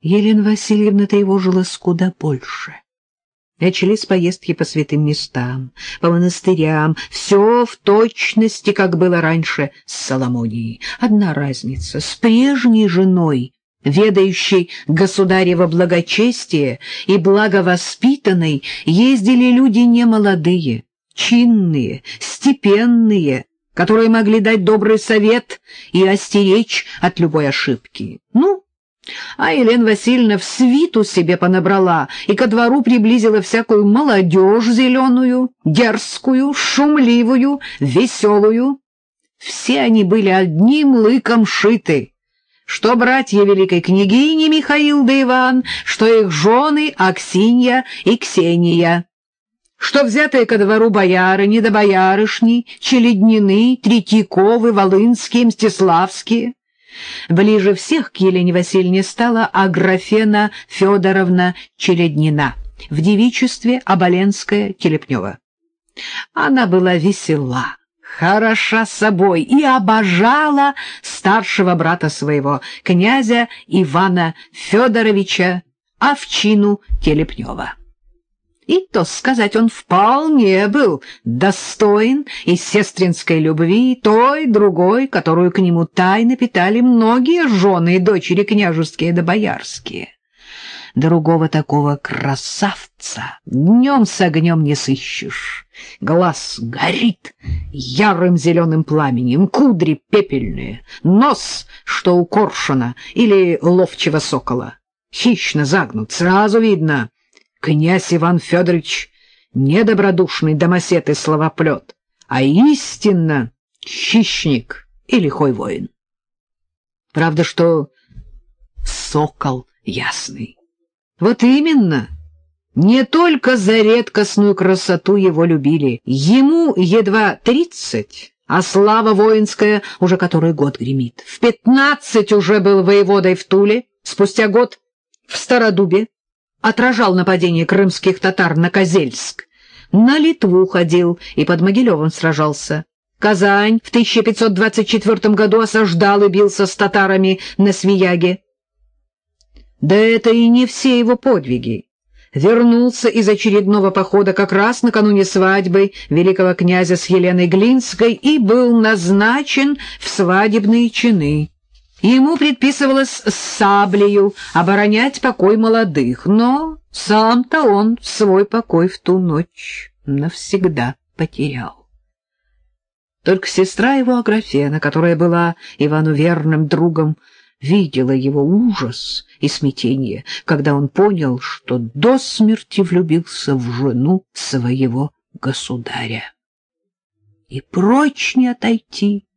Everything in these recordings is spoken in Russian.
Елена Васильевна тревожилась куда больше. Начались поездки по святым местам, по монастырям, все в точности, как было раньше с Соломонией. Одна разница — с прежней женой, ведающей государево благочестие и благовоспитанной, ездили люди немолодые, чинные, степенные, которые могли дать добрый совет и остеречь от любой ошибки. Ну, а Елена Васильевна в свиту себе понабрала и ко двору приблизила всякую молодежь зеленую, дерзкую, шумливую, веселую. Все они были одним лыком шиты, что братья великой княгини Михаил да Иван, что их жены Аксинья и Ксения что взятые ко двору бояры, недобоярышни, Челеднины, Третьяковы, Волынские, Мстиславские. Ближе всех к Елене Васильевне стала Аграфена Федоровна Челеднина, в девичестве Оболенская Телепнева. Она была весела, хороша собой и обожала старшего брата своего, князя Ивана Федоровича Овчину Телепнева. И то сказать, он вполне был достоин и сестринской любви, той, другой, которую к нему тайно питали многие жены и дочери княжеские да боярские. Другого такого красавца днем с огнем не сыщешь. Глаз горит ярым зеленым пламенем, кудри пепельные, нос, что у коршуна или ловчего сокола. Хищно загнут, сразу видно — Князь Иван Федорович недобродушный домосед и словоплет, а истинно хищник и лихой воин. Правда, что сокол ясный. Вот именно. Не только за редкостную красоту его любили. Ему едва тридцать, а слава воинская уже который год гремит. В пятнадцать уже был воеводой в Туле, спустя год в Стародубе, отражал нападение крымских татар на Козельск. На Литву ходил и под Могилевым сражался. Казань в 1524 году осаждал и бился с татарами на Свияге. Да это и не все его подвиги. Вернулся из очередного похода как раз накануне свадьбы великого князя с Еленой Глинской и был назначен в свадебные чины. Ему предписывалось с саблею оборонять покой молодых, но сам-то он свой покой в ту ночь навсегда потерял. Только сестра его Аграфена, которая была Ивану верным другом, видела его ужас и смятение, когда он понял, что до смерти влюбился в жену своего государя. И прочь не отойти,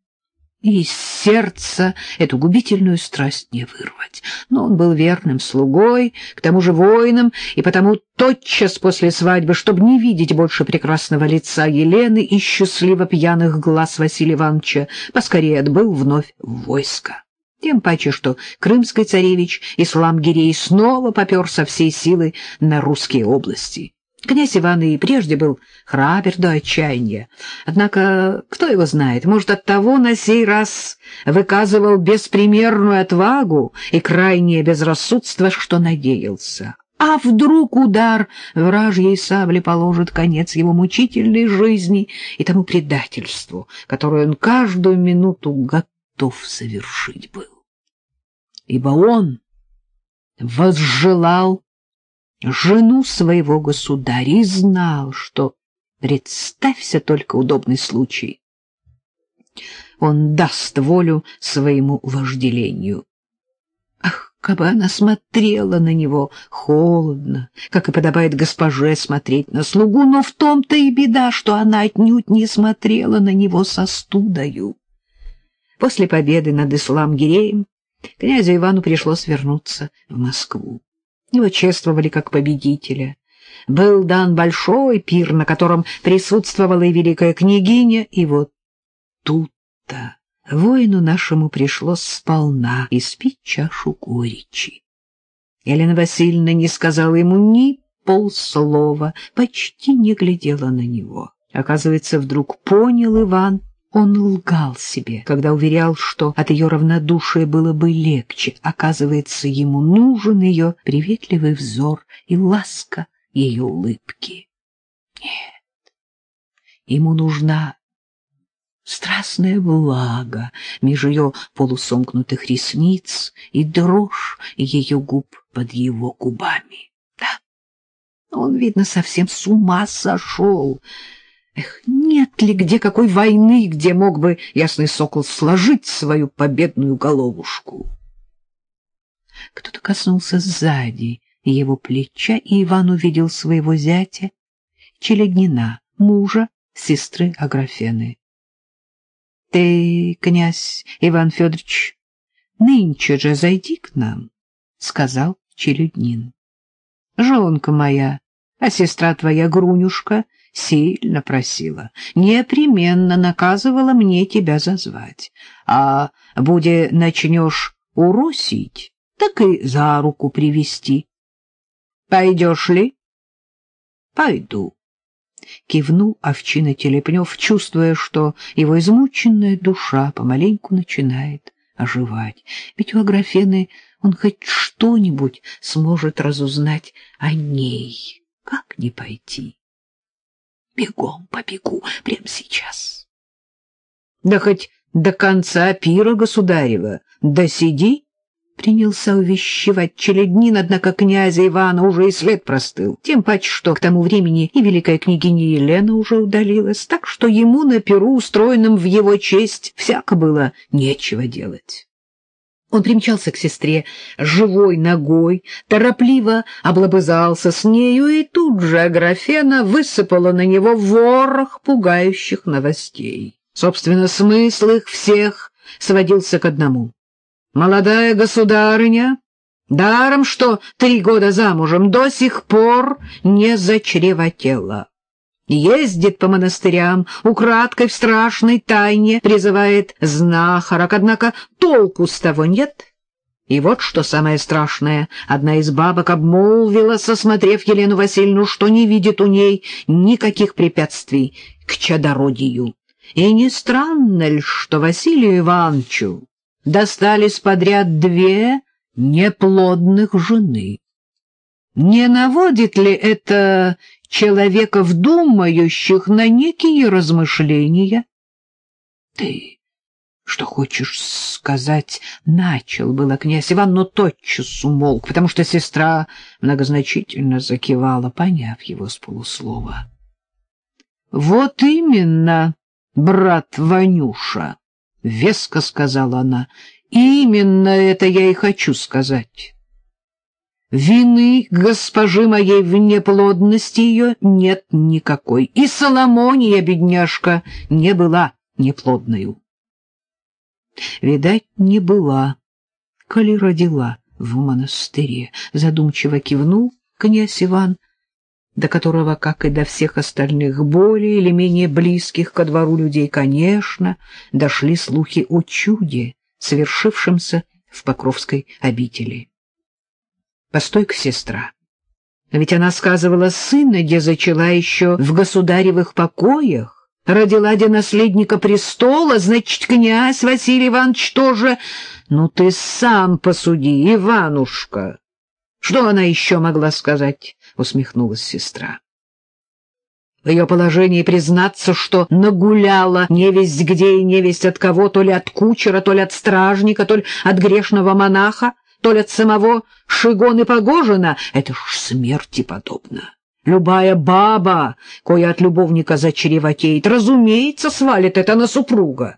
и из сердца эту губительную страсть не вырвать. Но он был верным слугой, к тому же воином, и потому тотчас после свадьбы, чтобы не видеть больше прекрасного лица Елены и счастливо пьяных глаз Василия Ивановича, поскорее отбыл вновь в войско. Тем паче, что крымский царевич Ислам Гирей снова попер со всей силы на русские области. Князь Иван и прежде был храбер до отчаяния. Однако, кто его знает, может, оттого на сей раз выказывал беспримерную отвагу и крайнее безрассудство, что надеялся. А вдруг удар вражьей сабли положит конец его мучительной жизни и тому предательству, которое он каждую минуту готов совершить был? Ибо он возжелал жену своего государя и знал, что, представься только удобный случай, он даст волю своему вожделению. Ах, как бы она смотрела на него холодно, как и подобает госпоже смотреть на слугу, но в том-то и беда, что она отнюдь не смотрела на него со студою. После победы над Ислам-Гиреем князю Ивану пришлось вернуться в Москву. Его чествовали как победителя. Был дан большой пир, на котором присутствовала и великая княгиня, и вот тут-то воину нашему пришлось сполна испить чашу горечи. Елена Васильевна не сказала ему ни полслова, почти не глядела на него. Оказывается, вдруг понял Иван, Он лгал себе, когда уверял, что от ее равнодушия было бы легче. Оказывается, ему нужен ее приветливый взор и ласка ее улыбки. Нет, ему нужна страстная влага меж ее полусомкнутых ресниц и дрожь ее губ под его губами. Да, он, видно, совсем с ума сошел. Эх, нет ли где какой войны, где мог бы ясный сокол сложить свою победную головушку? Кто-то коснулся сзади его плеча, и Иван увидел своего зятя, Челегнина, мужа сестры Аграфены. — Ты, князь Иван Федорович, нынче же зайди к нам, — сказал Челюднин. — Жонка моя, а сестра твоя Грунюшка сильно просила, непременно наказывала мне тебя зазвать. А буде начнешь уросить, так и за руку привести. Пойдешь ли? Пойду. Кивнул овчина Телепнев, чувствуя, что его измученная душа помаленьку начинает оживать. Ведь у Аграфены он хоть что-нибудь сможет разузнать о ней. Как не пойти? Бегом побегу, прямо сейчас. Да хоть до конца пира государева, да сиди, принялся увещевать Челеднин, однако князя Ивана уже и след простыл. Тем паче, что к тому времени и великая княгиня Елена уже удалилась, так что ему на перу, устроенном в его честь, всяко было нечего делать. Он примчался к сестре живой ногой, торопливо облобызался с нею, и тут же Аграфена высыпала на него ворох пугающих новостей. Собственно, смысл их всех сводился к одному. Молодая государыня, даром что три года замужем, до сих пор не зачревотела ездит по монастырям, украдкой в страшной тайне призывает знахарок, однако толку с того нет. И вот что самое страшное, одна из бабок обмолвила, сосмотрев Елену Васильевну, что не видит у ней никаких препятствий к чадородию. И не странно ли, что Василию Ивановичу достались подряд две неплодных жены? Не наводит ли это человеков, думающих на некие размышления. — Ты что хочешь сказать? — начал было князь Иван, но тотчас умолк, потому что сестра многозначительно закивала, поняв его с полуслова. — Вот именно, брат Ванюша, — веско сказала она, — именно это я и хочу сказать. Вины госпожи моей в неплодности ее нет никакой, и Соломония, бедняжка, не была неплодною. Видать, не была, коли родила в монастыре, задумчиво кивнул князь Иван, до которого, как и до всех остальных более или менее близких ко двору людей, конечно, дошли слухи о чуде, совершившемся в Покровской обители. Постой-ка, сестра. Ведь она сказывала сына, где зачала еще в государевых покоях. Родила де наследника престола, значит, князь Василий Иванович тоже... Ну, ты сам посуди, Иванушка. Что она еще могла сказать? Усмехнулась сестра. В ее положении признаться, что нагуляла невесть где и невесть от кого, то ли от кучера, то ли от стражника, то ли от грешного монаха, то ли от самого Шигона Погожина, это ж смерти подобно. Любая баба, кое от любовника зачревотеет, разумеется, свалит это на супруга.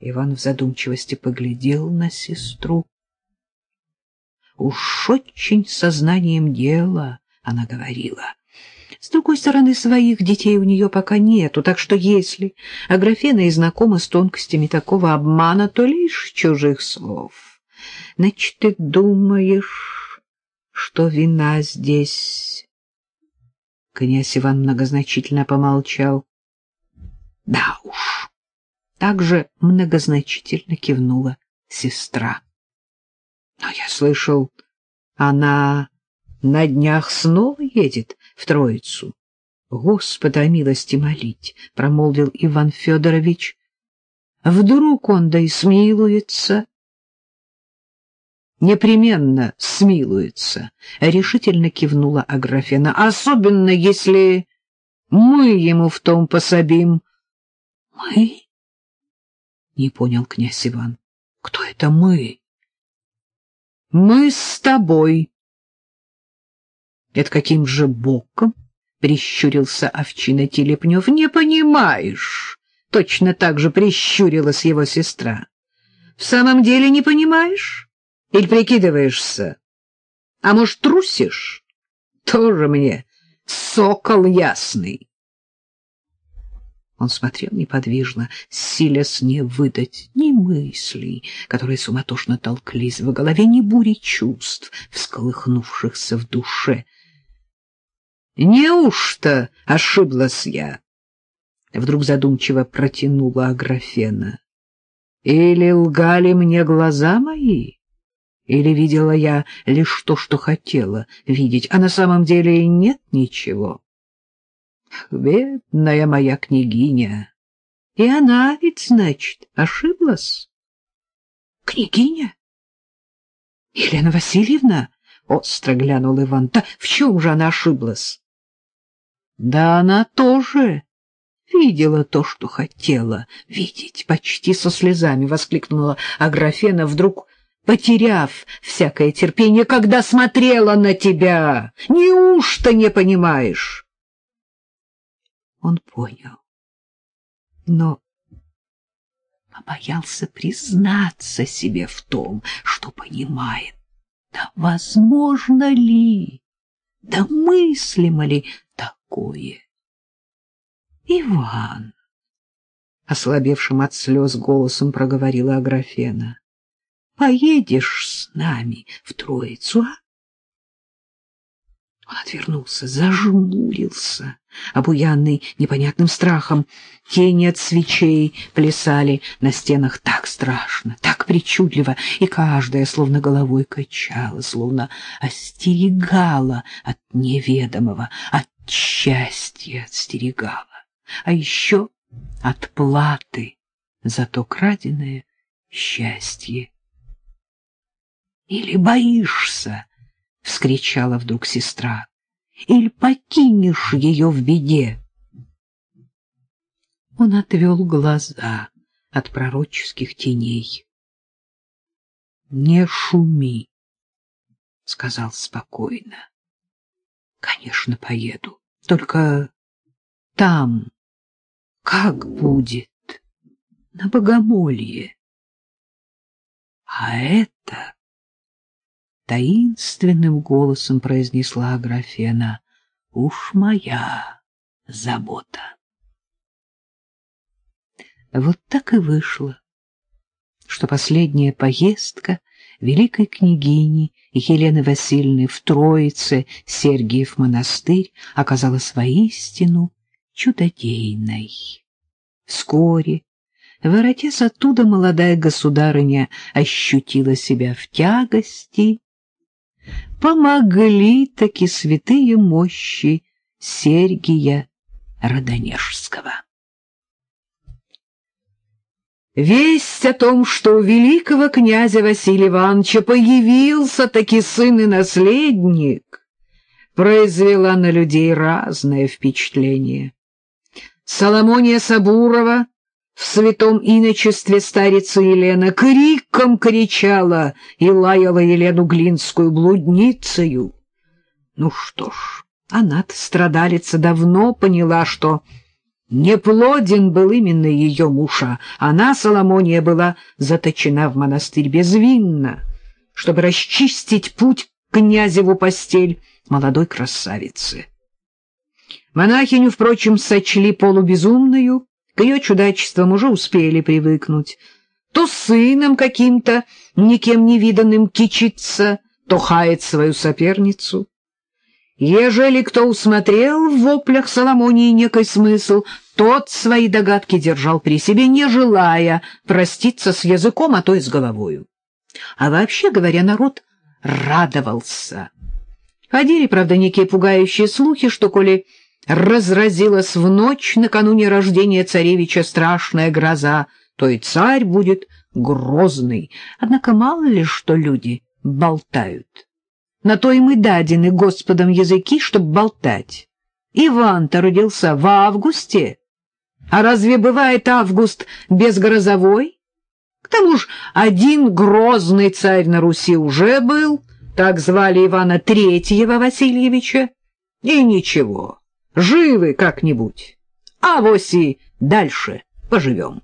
Иван в задумчивости поглядел на сестру. Уж очень сознанием дела, она говорила. С другой стороны, своих детей у нее пока нету, так что если Аграфена и знакома с тонкостями такого обмана, то лишь чужих слов. Значит, ты думаешь, что вина здесь... Князь Иван многозначительно помолчал. Да уж. Также многозначительно кивнула сестра. Но я слышал, она на днях снова едет в Троицу. Господа о милости молить, — промолвил Иван Федорович. Вдруг он да и смилуется. Непременно смилуется, — решительно кивнула Аграфена, — особенно если мы ему в том пособим. — Мы? — не понял князь Иван. — Кто это мы? — Мы с тобой. — Это каким же боком? — прищурился овчина Телепнев. — Не понимаешь. Точно так же прищурилась его сестра. — В самом деле не понимаешь? Или прикидываешься? А может, трусишь? Тоже мне сокол ясный. Он смотрел неподвижно, силясь не выдать ни мыслей, которые суматошно толклись в голове, ни бури чувств, всколыхнувшихся в душе. «Неужто ошиблась я?» Вдруг задумчиво протянула Аграфена. «Или лгали мне глаза мои?» Или видела я лишь то, что хотела видеть, а на самом деле нет ничего? Бедная моя княгиня. И она ведь, значит, ошиблась. Княгиня? Елена Васильевна? Остро глянул Иван. Да в чем же она ошиблась? Да она тоже видела то, что хотела видеть. Почти со слезами воскликнула Аграфена, вдруг потеряв всякое терпение, когда смотрела на тебя. Неужто не понимаешь? Он понял, но побоялся признаться себе в том, что понимает. Да возможно ли, да мыслимо ли такое? Иван, ослабевшим от слез голосом проговорила Аграфена, поедешь с нами в Троицу, а? Он отвернулся, зажмурился, обуянный непонятным страхом. Тени от свечей плясали на стенах так страшно, так причудливо, и каждая словно головой качала, словно остерегала от неведомого, от счастья остерегала, а еще от платы за то краденое счастье. Или боишься? — вскричала вдруг сестра. — Или покинешь ее в беде? Он отвел глаза от пророческих теней. — Не шуми, — сказал спокойно. — Конечно, поеду. Только там как будет? На богомолье. А это таинственным голосом произнесла Аграфена. Уж моя забота. Вот так и вышло, что последняя поездка великой княгини Елены Васильевны в Троице Сергиев монастырь оказалась воистину чудодейной. Вскоре, воротясь оттуда, молодая государыня ощутила себя в тягости помогли таки святые мощи Сергия Родонежского. Весть о том, что у великого князя Василия Ивановича появился таки сын и наследник, произвела на людей разное впечатление. Соломония Сабурова в святом иночестве старица Елена криком кричала и лаяла Елену Глинскую блудницею. Ну что ж, она-то, страдалица, давно поняла, что неплоден был именно ее муж, а она, Соломония, была заточена в монастырь безвинно, чтобы расчистить путь князеву постель молодой красавицы. Монахиню, впрочем, сочли полубезумную, к ее чудачествам уже успели привыкнуть. То сыном каким-то, никем не виданным, кичится, то хает свою соперницу. Ежели кто усмотрел в воплях Соломонии некий смысл, тот свои догадки держал при себе, не желая проститься с языком, а то и с головою. А вообще говоря, народ радовался. Ходили, правда, некие пугающие слухи, что, коли разразилась в ночь накануне рождения царевича страшная гроза, то и царь будет грозный. Однако мало ли что люди болтают. На то и дадены Господом языки, чтоб болтать. Иван-то родился в августе. А разве бывает август безгрозовой? К тому ж один грозный царь на Руси уже был, так звали Ивана Третьего Васильевича. И ничего, живы как-нибудь, а вось и дальше поживем.